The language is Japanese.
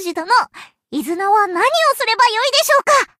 主殿、伊豆菜は何をすればよいでしょうか？